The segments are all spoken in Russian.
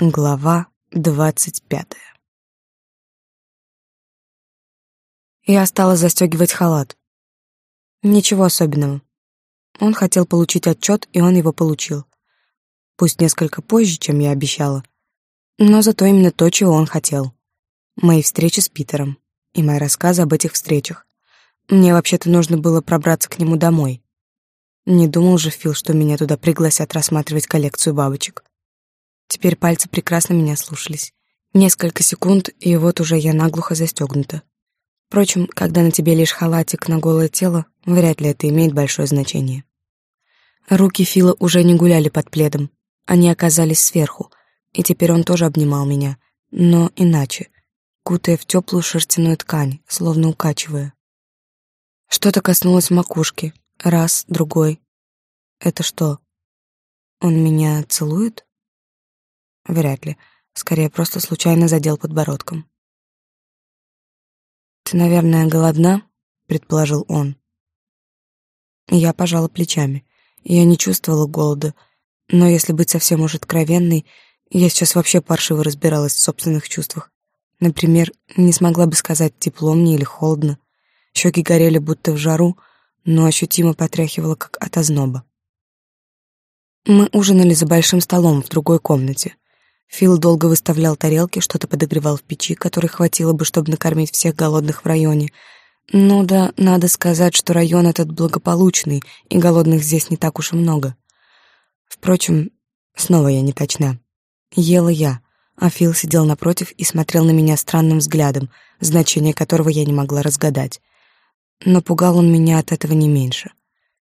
Глава двадцать пятая Я стала застегивать халат. Ничего особенного. Он хотел получить отчет, и он его получил. Пусть несколько позже, чем я обещала. Но зато именно то, чего он хотел. Мои встречи с Питером и мои рассказы об этих встречах. Мне вообще-то нужно было пробраться к нему домой. Не думал же Фил, что меня туда пригласят рассматривать коллекцию бабочек. Теперь пальцы прекрасно меня слушались. Несколько секунд, и вот уже я наглухо застегнута. Впрочем, когда на тебе лишь халатик на голое тело, вряд ли это имеет большое значение. Руки Фила уже не гуляли под пледом. Они оказались сверху, и теперь он тоже обнимал меня, но иначе, кутая в теплую шерстяную ткань, словно укачивая. Что-то коснулось макушки. Раз, другой. Это что? Он меня целует? Вряд ли. Скорее, просто случайно задел подбородком. «Ты, наверное, голодна?» — предположил он. Я пожала плечами. Я не чувствовала голода, но если быть совсем уж откровенной, я сейчас вообще паршиво разбиралась в собственных чувствах. Например, не смогла бы сказать, тепло мне или холодно. Щеки горели будто в жару, но ощутимо потряхивало, как от озноба. Мы ужинали за большим столом в другой комнате — Фил долго выставлял тарелки, что-то подогревал в печи, которой хватило бы, чтобы накормить всех голодных в районе. Ну да, надо сказать, что район этот благополучный, и голодных здесь не так уж и много. Впрочем, снова я не точна. Ела я, а Фил сидел напротив и смотрел на меня странным взглядом, значение которого я не могла разгадать. Но пугал он меня от этого не меньше.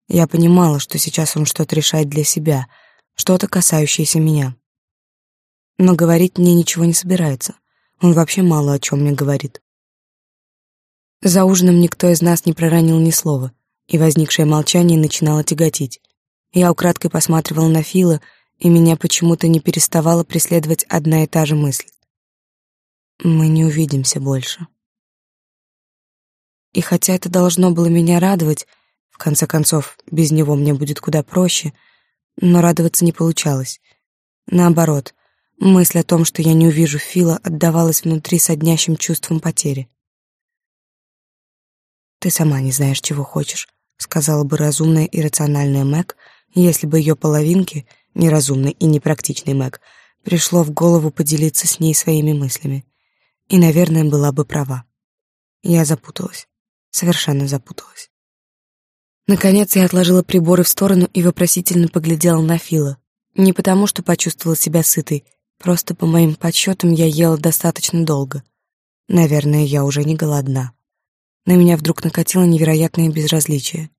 Я понимала, что сейчас он что-то решает для себя, что-то касающееся меня но говорить мне ничего не собирается. Он вообще мало о чем мне говорит. За ужином никто из нас не проронил ни слова, и возникшее молчание начинало тяготить. Я украдкой посматривала на Фила, и меня почему-то не переставала преследовать одна и та же мысль. Мы не увидимся больше. И хотя это должно было меня радовать, в конце концов, без него мне будет куда проще, но радоваться не получалось. Наоборот, Мысль о том, что я не увижу Фила, отдавалась внутри соднящим чувством потери. «Ты сама не знаешь, чего хочешь», — сказала бы разумная и рациональная Мэг, если бы ее половинке, неразумной и непрактичной Мэг, пришло в голову поделиться с ней своими мыслями. И, наверное, была бы права. Я запуталась. Совершенно запуталась. Наконец я отложила приборы в сторону и вопросительно поглядела на Фила. Не потому, что почувствовала себя сытой, Просто по моим подсчетам я ела достаточно долго. Наверное, я уже не голодна. На меня вдруг накатило невероятное безразличие.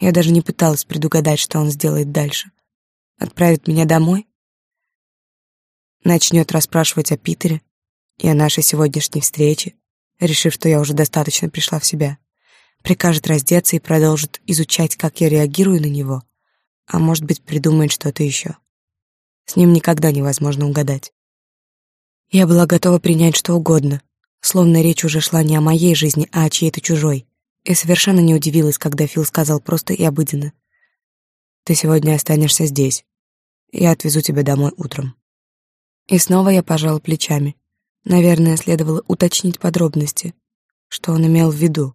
Я даже не пыталась предугадать, что он сделает дальше. Отправит меня домой? Начнет расспрашивать о Питере и о нашей сегодняшней встрече, решив, что я уже достаточно пришла в себя. Прикажет раздеться и продолжит изучать, как я реагирую на него. А может быть, придумает что-то еще. С ним никогда невозможно угадать. Я была готова принять что угодно, словно речь уже шла не о моей жизни, а о чьей-то чужой, и совершенно не удивилась, когда Фил сказал просто и обыденно. «Ты сегодня останешься здесь. Я отвезу тебя домой утром». И снова я пожала плечами. Наверное, следовало уточнить подробности, что он имел в виду.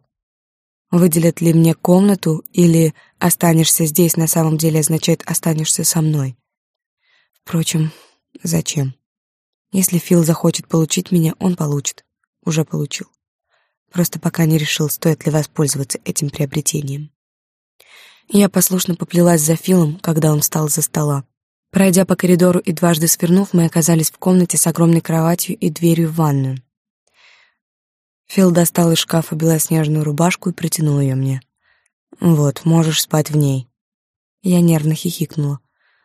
Выделят ли мне комнату или «останешься здесь» на самом деле означает «останешься со мной». Впрочем, зачем? Если Фил захочет получить меня, он получит. Уже получил. Просто пока не решил, стоит ли воспользоваться этим приобретением. Я послушно поплелась за Филом, когда он встал за стола. Пройдя по коридору и дважды свернув, мы оказались в комнате с огромной кроватью и дверью в ванную. Фил достал из шкафа белоснежную рубашку и протянул ее мне. «Вот, можешь спать в ней». Я нервно хихикнула.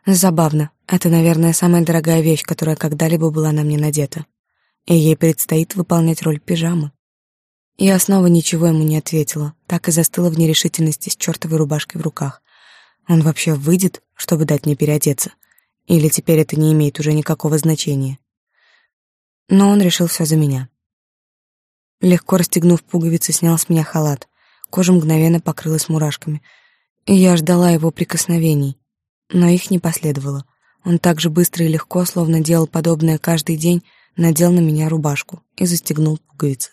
Забавно. Это, наверное, самая дорогая вещь, которая когда-либо была на мне надета. И ей предстоит выполнять роль пижамы. Я снова ничего ему не ответила, так и застыла в нерешительности с чертовой рубашкой в руках. Он вообще выйдет, чтобы дать мне переодеться? Или теперь это не имеет уже никакого значения? Но он решил все за меня. Легко расстегнув пуговицы, снял с меня халат. Кожа мгновенно покрылась мурашками. И я ждала его прикосновений но их не последовало. Он так же быстро и легко, словно делал подобное каждый день, надел на меня рубашку и застегнул пуговицы.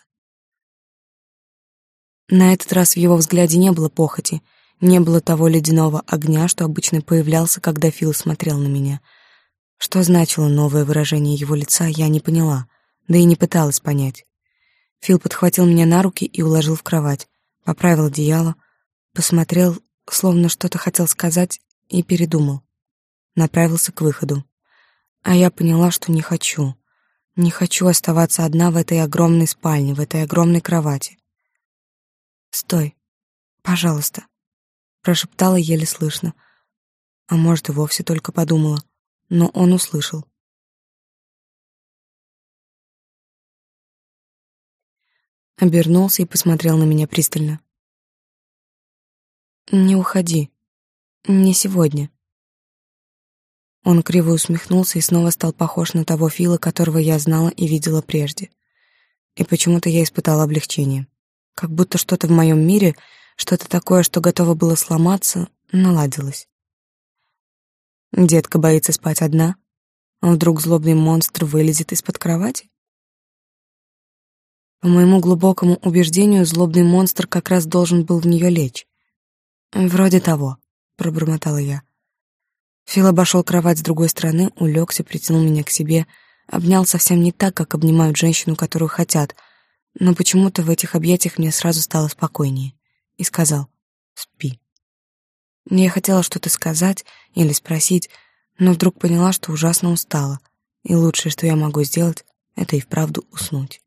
На этот раз в его взгляде не было похоти, не было того ледяного огня, что обычно появлялся, когда Фил смотрел на меня. Что значило новое выражение его лица, я не поняла, да и не пыталась понять. Фил подхватил меня на руки и уложил в кровать, поправил одеяло, посмотрел, словно что-то хотел сказать, и передумал. Направился к выходу. А я поняла, что не хочу. Не хочу оставаться одна в этой огромной спальне, в этой огромной кровати. «Стой, пожалуйста», — прошептала еле слышно. А может, и вовсе только подумала, но он услышал. Обернулся и посмотрел на меня пристально. «Не уходи. Не сегодня». Он криво усмехнулся и снова стал похож на того Фила, которого я знала и видела прежде. И почему-то я испытала облегчение. Как будто что-то в моем мире, что-то такое, что готово было сломаться, наладилось. Детка боится спать одна, а вдруг злобный монстр вылезет из-под кровати? По моему глубокому убеждению, злобный монстр как раз должен был в нее лечь. «Вроде того», — пробормотала я. Фил обошел кровать с другой стороны, улегся, притянул меня к себе, обнял совсем не так, как обнимают женщину, которую хотят, но почему-то в этих объятиях мне сразу стало спокойнее, и сказал «Спи». Я хотела что-то сказать или спросить, но вдруг поняла, что ужасно устала, и лучшее, что я могу сделать, это и вправду уснуть.